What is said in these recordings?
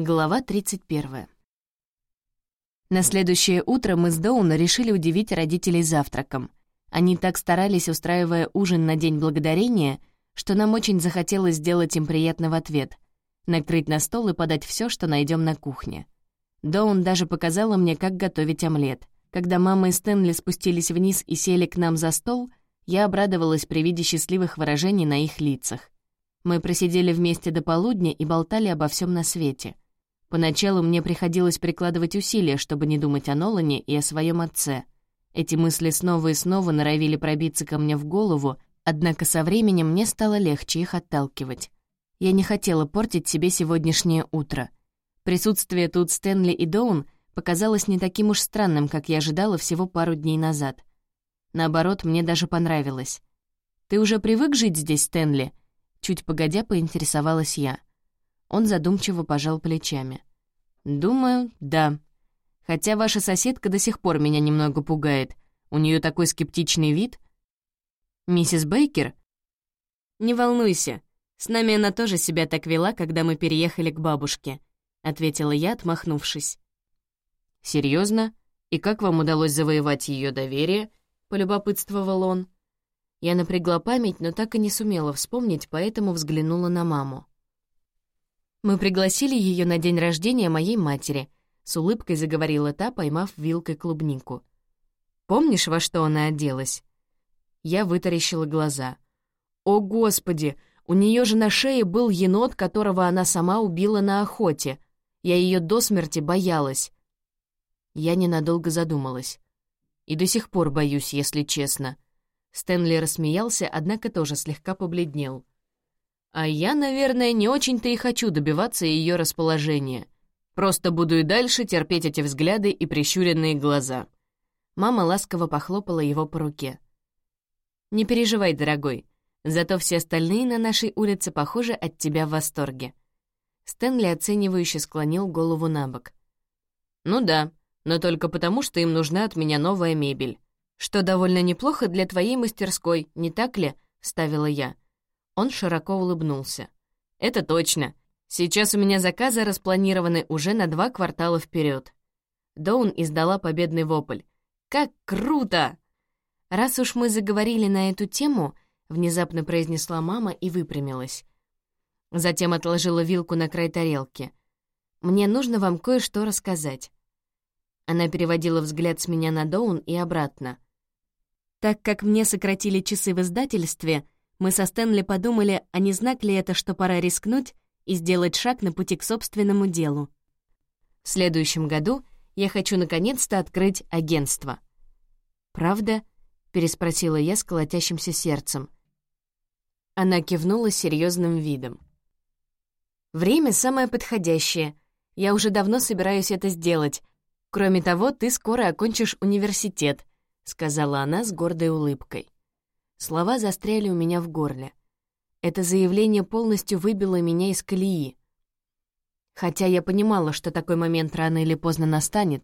Глава 31. На следующее утро мы с Доуна решили удивить родителей завтраком. Они так старались, устраивая ужин на День Благодарения, что нам очень захотелось сделать им приятно в ответ — накрыть на стол и подать все, что найдем на кухне. Доун даже показала мне, как готовить омлет. Когда мама и Стэнли спустились вниз и сели к нам за стол, я обрадовалась при виде счастливых выражений на их лицах. Мы просидели вместе до полудня и болтали обо всем на свете — Поначалу мне приходилось прикладывать усилия, чтобы не думать о Нолане и о своем отце. Эти мысли снова и снова норовили пробиться ко мне в голову, однако со временем мне стало легче их отталкивать. Я не хотела портить себе сегодняшнее утро. Присутствие тут Стэнли и Доун показалось не таким уж странным, как я ожидала всего пару дней назад. Наоборот, мне даже понравилось. «Ты уже привык жить здесь, Стэнли?» Чуть погодя поинтересовалась я. Он задумчиво пожал плечами. «Думаю, да. Хотя ваша соседка до сих пор меня немного пугает. У нее такой скептичный вид». «Миссис Бейкер?» «Не волнуйся. С нами она тоже себя так вела, когда мы переехали к бабушке», — ответила я, отмахнувшись. Серьезно? И как вам удалось завоевать ее доверие?» — полюбопытствовал он. Я напрягла память, но так и не сумела вспомнить, поэтому взглянула на маму. Мы пригласили ее на день рождения моей матери. С улыбкой заговорила та, поймав вилкой клубнику. «Помнишь, во что она оделась?» Я вытаращила глаза. «О, Господи! У нее же на шее был енот, которого она сама убила на охоте. Я ее до смерти боялась». Я ненадолго задумалась. И до сих пор боюсь, если честно. Стэнли рассмеялся, однако тоже слегка побледнел. А я, наверное, не очень-то и хочу добиваться ее расположения. Просто буду и дальше терпеть эти взгляды и прищуренные глаза. Мама ласково похлопала его по руке. «Не переживай, дорогой, зато все остальные на нашей улице, похоже, от тебя в восторге». Стэнли оценивающе склонил голову на бок. «Ну да, но только потому, что им нужна от меня новая мебель. Что довольно неплохо для твоей мастерской, не так ли?» — ставила я. Он широко улыбнулся. «Это точно. Сейчас у меня заказы распланированы уже на два квартала вперед. Доун издала победный вопль. «Как круто!» «Раз уж мы заговорили на эту тему», — внезапно произнесла мама и выпрямилась. Затем отложила вилку на край тарелки. «Мне нужно вам кое-что рассказать». Она переводила взгляд с меня на Доун и обратно. Так как мне сократили часы в издательстве, мы со Стэнли подумали, а не знак ли это, что пора рискнуть и сделать шаг на пути к собственному делу. В следующем году я хочу наконец-то открыть агентство. «Правда?» — переспросила я с колотящимся сердцем. Она кивнула серьезным видом. «Время самое подходящее. Я уже давно собираюсь это сделать. Кроме того, ты скоро окончишь университет», — сказала она с гордой улыбкой. Слова застряли у меня в горле. Это заявление полностью выбило меня из колеи. Хотя я понимала, что такой момент рано или поздно настанет,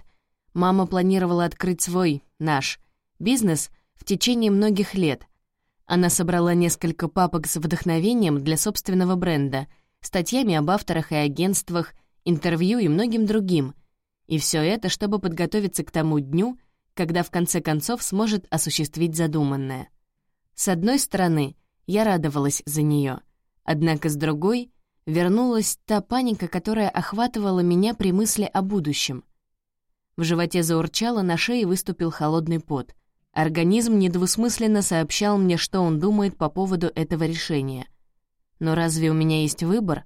мама планировала открыть свой, наш, бизнес в течение многих лет. Она собрала несколько папок с вдохновением для собственного бренда, статьями об авторах и агентствах, интервью и многим другим. И все это, чтобы подготовиться к тому дню, когда в конце концов сможет осуществить задуманное. С одной стороны, я радовалась за нее, однако с другой вернулась та паника, которая охватывала меня при мысли о будущем. В животе заурчало, на шее выступил холодный пот. Организм недвусмысленно сообщал мне, что он думает по поводу этого решения. Но разве у меня есть выбор?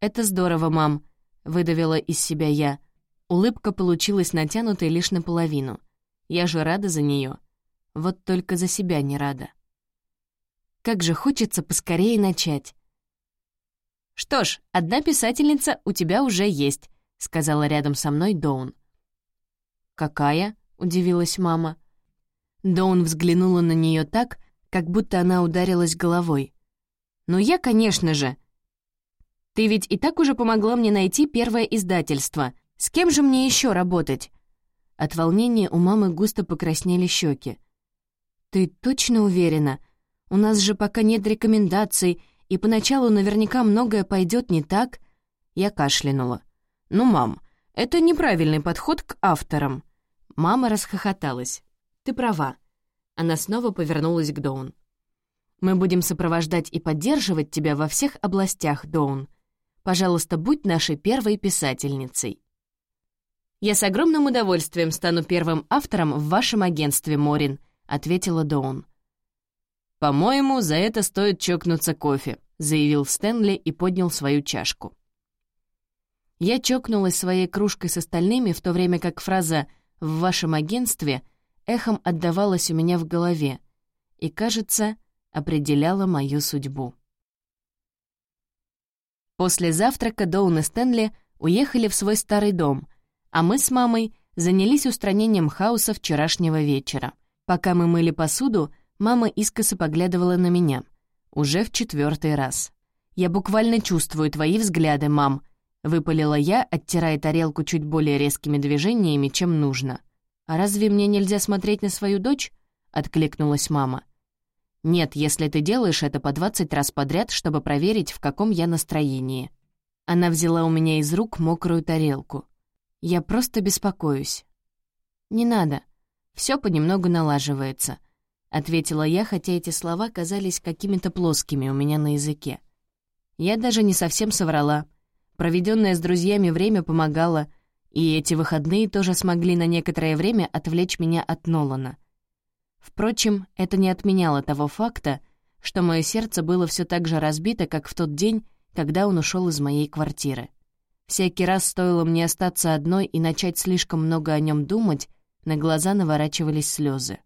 «Это здорово, мам», — выдавила из себя я. Улыбка получилась натянутой лишь наполовину. Я же рада за нее. Вот только за себя не рада. Как же хочется поскорее начать. «Что ж, одна писательница у тебя уже есть», — сказала рядом со мной Доун. «Какая?» — удивилась мама. Доун взглянула на нее так, как будто она ударилась головой. «Ну я, конечно же. Ты ведь и так уже помогла мне найти первое издательство. С кем же мне еще работать?» От волнения у мамы густо покраснели щеки. «Ты точно уверена? У нас же пока нет рекомендаций, и поначалу наверняка многое пойдет не так». Я кашлянула. «Ну, мам, это неправильный подход к авторам». Мама расхохоталась. «Ты права». Она снова повернулась к Доун. «Мы будем сопровождать и поддерживать тебя во всех областях, Доун. Пожалуйста, будь нашей первой писательницей». «Я с огромным удовольствием стану первым автором в вашем агентстве, Морин», — ответила Доун. «По-моему, за это стоит чокнуться кофе», — заявил Стэнли и поднял свою чашку. Я чокнулась своей кружкой с остальными, в то время как фраза «в вашем агентстве» эхом отдавалась у меня в голове и, кажется, определяла мою судьбу. После завтрака Доун и Стэнли уехали в свой старый дом, а мы с мамой занялись устранением хаоса вчерашнего вечера. Пока мы мыли посуду, мама искоса поглядывала на меня. Уже в четвертый раз. «Я буквально чувствую твои взгляды, мам», Выпалила я, оттирая тарелку чуть более резкими движениями, чем нужно. «А разве мне нельзя смотреть на свою дочь?» — откликнулась мама. «Нет, если ты делаешь это по двадцать раз подряд, чтобы проверить, в каком я настроении». Она взяла у меня из рук мокрую тарелку. «Я просто беспокоюсь». «Не надо. Все понемногу налаживается», — ответила я, хотя эти слова казались какими-то плоскими у меня на языке. Я даже не совсем соврала — Проведенное с друзьями время помогало, и эти выходные тоже смогли на некоторое время отвлечь меня от Нолана. Впрочем, это не отменяло того факта, что мое сердце было все так же разбито, как в тот день, когда он ушел из моей квартиры. Всякий раз стоило мне остаться одной и начать слишком много о нем думать, на глаза наворачивались слезы.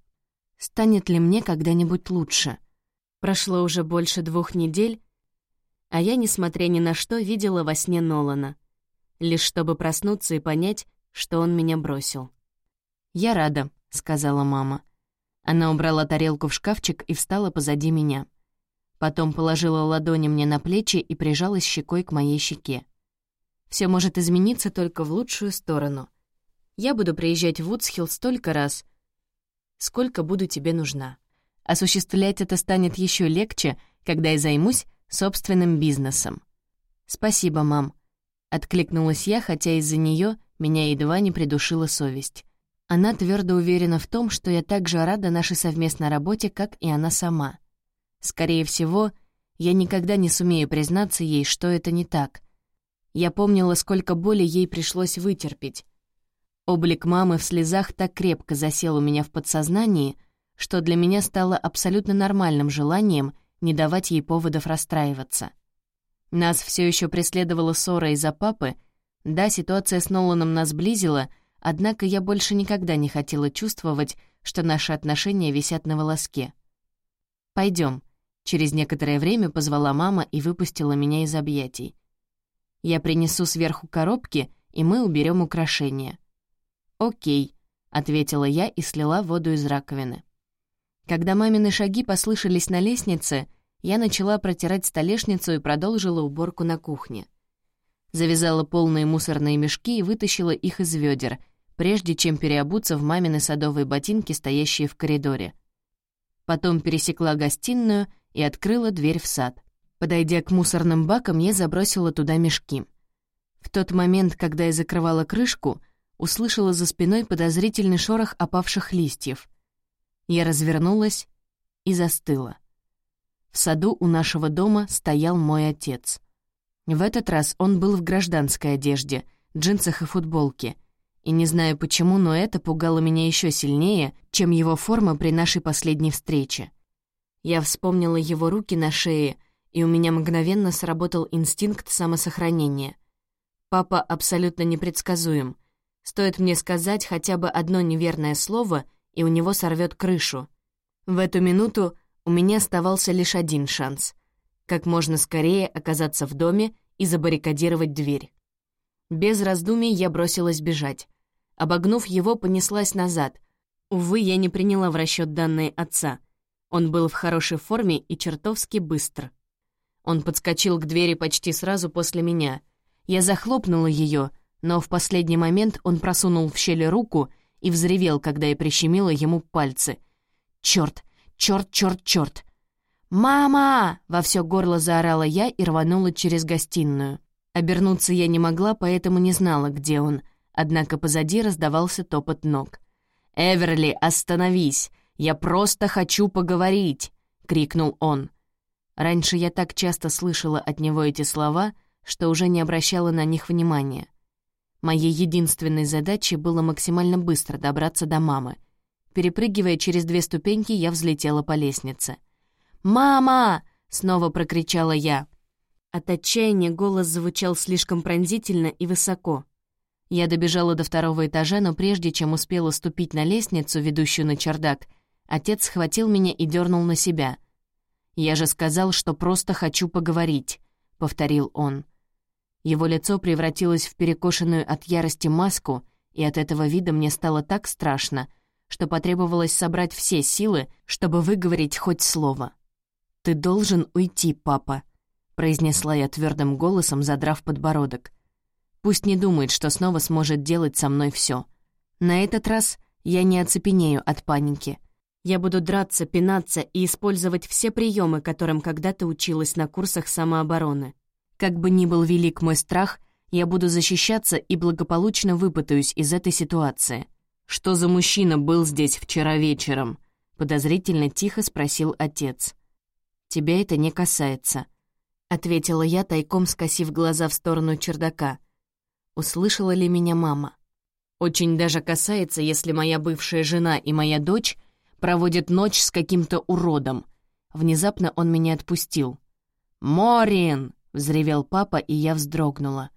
Станет ли мне когда-нибудь лучше? Прошло уже больше двух недель, а я, несмотря ни на что, видела во сне Нолана, лишь чтобы проснуться и понять, что он меня бросил. «Я рада», — сказала мама. Она убрала тарелку в шкафчик и встала позади меня. Потом положила ладони мне на плечи и прижалась щекой к моей щеке. Все может измениться только в лучшую сторону. Я буду приезжать в Вудсхилл столько раз, сколько буду тебе нужна. Осуществлять это станет еще легче, когда я займусь собственным бизнесом. «Спасибо, мам», — откликнулась я, хотя из-за нее меня едва не придушила совесть. Она твердо уверена в том, что я так же рада нашей совместной работе, как и она сама. Скорее всего, я никогда не сумею признаться ей, что это не так. Я помнила, сколько боли ей пришлось вытерпеть. Облик мамы в слезах так крепко засел у меня в подсознании, что для меня стало абсолютно нормальным желанием — не давать ей поводов расстраиваться. Нас все еще преследовала ссора из-за папы. Да, ситуация с Ноланом нас сблизила, однако я больше никогда не хотела чувствовать, что наши отношения висят на волоске. Пойдем. Через некоторое время позвала мама и выпустила меня из объятий. «Я принесу сверху коробки, и мы уберем украшения». «Окей», — ответила я и слила воду из раковины. Когда мамины шаги послышались на лестнице, я начала протирать столешницу и продолжила уборку на кухне. Завязала полные мусорные мешки и вытащила их из ведер, прежде чем переобуться в мамины садовые ботинки, стоящие в коридоре. Потом пересекла гостиную и открыла дверь в сад. Подойдя к мусорным бакам, я забросила туда мешки. В тот момент, когда я закрывала крышку, услышала за спиной подозрительный шорох опавших листьев — я развернулась и застыла. В саду у нашего дома стоял мой отец. В этот раз он был в гражданской одежде, джинсах и футболке. И не знаю почему, но это пугало меня еще сильнее, чем его форма при нашей последней встрече. Я вспомнила его руки на шее, и у меня мгновенно сработал инстинкт самосохранения. Папа абсолютно непредсказуем. Стоит мне сказать хотя бы одно неверное слово — и у него сорвет крышу. В эту минуту у меня оставался лишь один шанс — как можно скорее оказаться в доме и забаррикадировать дверь. Без раздумий я бросилась бежать. Обогнув его, понеслась назад. Увы, я не приняла в расчет данные отца. Он был в хорошей форме и чертовски быстр. Он подскочил к двери почти сразу после меня. Я захлопнула ее, но в последний момент он просунул в щели руку — и взревел, когда я прищемила ему пальцы. «Чёрт! Чёрт, чёрт, чёрт!» «Мама!» — во всё горло заорала я и рванула через гостиную. Обернуться я не могла, поэтому не знала, где он, однако позади раздавался топот ног. «Эверли, остановись! Я просто хочу поговорить!» — крикнул он. Раньше я так часто слышала от него эти слова, что уже не обращала на них внимания. Моей единственной задачей было максимально быстро добраться до мамы. Перепрыгивая через две ступеньки, я взлетела по лестнице. «Мама!» — снова прокричала я. От отчаяния голос звучал слишком пронзительно и высоко. Я добежала до второго этажа, но прежде чем успела ступить на лестницу, ведущую на чердак, отец схватил меня и дернул на себя. «Я же сказал, что просто хочу поговорить», — повторил он. Его лицо превратилось в перекошенную от ярости маску, и от этого вида мне стало так страшно, что потребовалось собрать все силы, чтобы выговорить хоть слово. «Ты должен уйти, папа», произнесла я твердым голосом, задрав подбородок. Пусть не думает, что снова сможет делать со мной все. На этот раз я не оцепенею от паники. Я буду драться, пинаться и использовать все приемы, которым когда-то училась на курсах самообороны. Как бы ни был велик мой страх, я буду защищаться и благополучно выпутаюсь из этой ситуации. «Что за мужчина был здесь вчера вечером?» — подозрительно тихо спросил отец. «Тебя это не касается», ответила я, тайком скосив глаза в сторону чердака. Услышала ли меня мама? Очень даже касается, если моя бывшая жена и моя дочь проводят ночь с каким-то уродом. Внезапно он меня отпустил. «Морин!» — взревел папа, и я вздрогнула.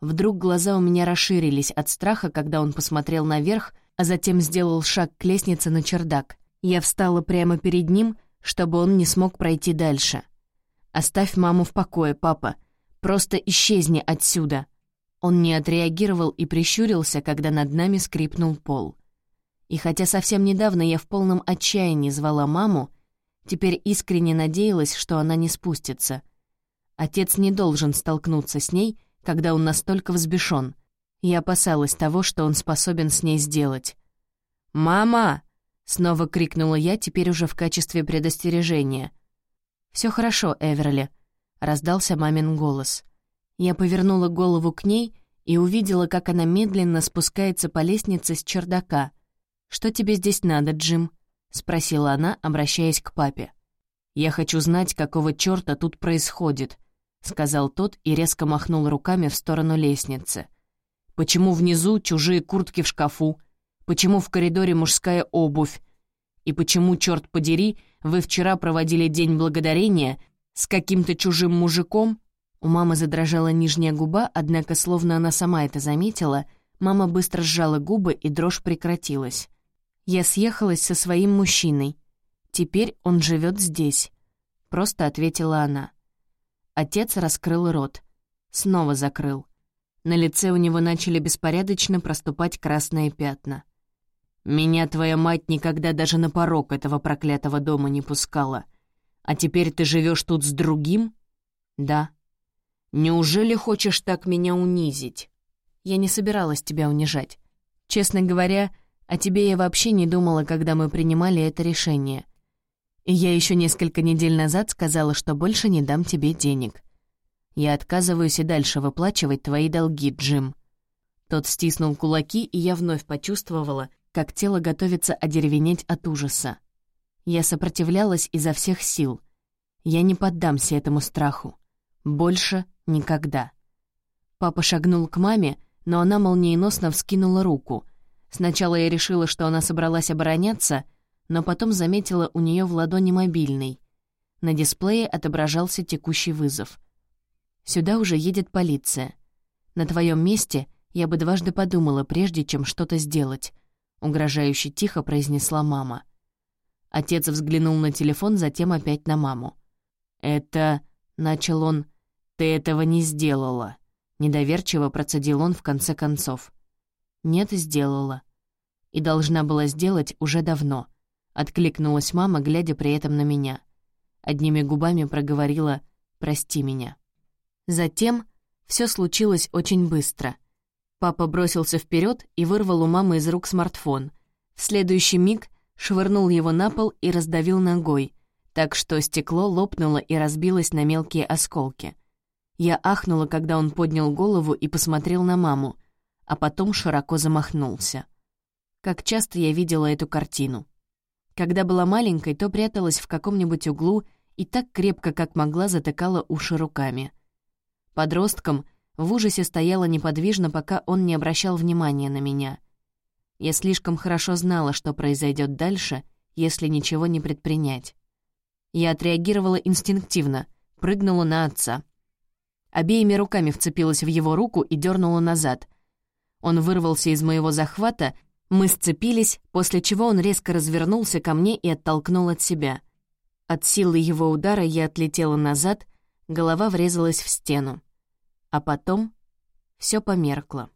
Вдруг глаза у меня расширились от страха, когда он посмотрел наверх, а затем сделал шаг к лестнице на чердак. Я встала прямо перед ним, чтобы он не смог пройти дальше. «Оставь маму в покое, папа. Просто исчезни отсюда». Он не отреагировал и прищурился, когда над нами скрипнул пол. И хотя совсем недавно я в полном отчаянии звала маму, теперь искренне надеялась, что она не спустится. Отец не должен столкнуться с ней, когда он настолько взбешен. Я опасалась того, что он способен с ней сделать. «Мама!» — снова крикнула я, теперь уже в качестве предостережения. Все хорошо, Эверли», — раздался мамин голос. Я повернула голову к ней и увидела, как она медленно спускается по лестнице с чердака. «Что тебе здесь надо, Джим?» — спросила она, обращаясь к папе. «Я хочу знать, какого чёрта тут происходит», — сказал тот и резко махнул руками в сторону лестницы. «Почему внизу чужие куртки в шкафу? Почему в коридоре мужская обувь? И почему, черт подери, вы вчера проводили День Благодарения с каким-то чужим мужиком?» У мамы задрожала нижняя губа, однако, словно она сама это заметила, мама быстро сжала губы, и дрожь прекратилась. «Я съехалась со своим мужчиной. Теперь он живет здесь», — просто ответила она. Отец раскрыл рот. Снова закрыл. На лице у него начали беспорядочно проступать красные пятна. Меня твоя мать никогда даже на порог этого проклятого дома не пускала. А теперь ты живешь тут с другим? Да. Неужели хочешь так меня унизить? Я не собиралась тебя унижать. Честно говоря, о тебе я вообще не думала, когда мы принимали это решение. И я еще несколько недель назад сказала, что больше не дам тебе денег. Я отказываюсь и дальше выплачивать твои долги, Джим. Тот стиснул кулаки, и я вновь почувствовала, как тело готовится одеревенеть от ужаса. Я сопротивлялась изо всех сил. Я не поддамся этому страху. Больше никогда. Папа шагнул к маме, но она молниеносно вскинула руку. Сначала я решила, что она собралась обороняться, но потом заметила у нее в ладони мобильный. На дисплее отображался текущий вызов. «Сюда уже едет полиция. На твоем месте я бы дважды подумала, прежде чем что-то сделать», — угрожающе тихо произнесла мама. Отец взглянул на телефон, затем опять на маму. «Это...» — начал он. «Ты этого не сделала». Недоверчиво процедил он в конце концов. «Нет, сделала. И должна была сделать уже давно», — откликнулась мама, глядя при этом на меня. Одними губами проговорила «прости меня». Затем все случилось очень быстро — Папа бросился вперед и вырвал у мамы из рук смартфон. В следующий миг швырнул его на пол и раздавил ногой, так что стекло лопнуло и разбилось на мелкие осколки. Я ахнула, когда он поднял голову и посмотрел на маму, а потом широко замахнулся. Как часто я видела эту картину. Когда была маленькой, то пряталась в каком-нибудь углу и так крепко, как могла, затыкала уши руками. Подростком в ужасе стояла неподвижно, пока он не обращал внимания на меня. Я слишком хорошо знала, что произойдет дальше, если ничего не предпринять. Я отреагировала инстинктивно, прыгнула на отца. Обеими руками вцепилась в его руку и дернула назад. Он вырвался из моего захвата, мы сцепились, после чего он резко развернулся ко мне и оттолкнул от себя. От силы его удара я отлетела назад, голова врезалась в стену. А потом все померкло.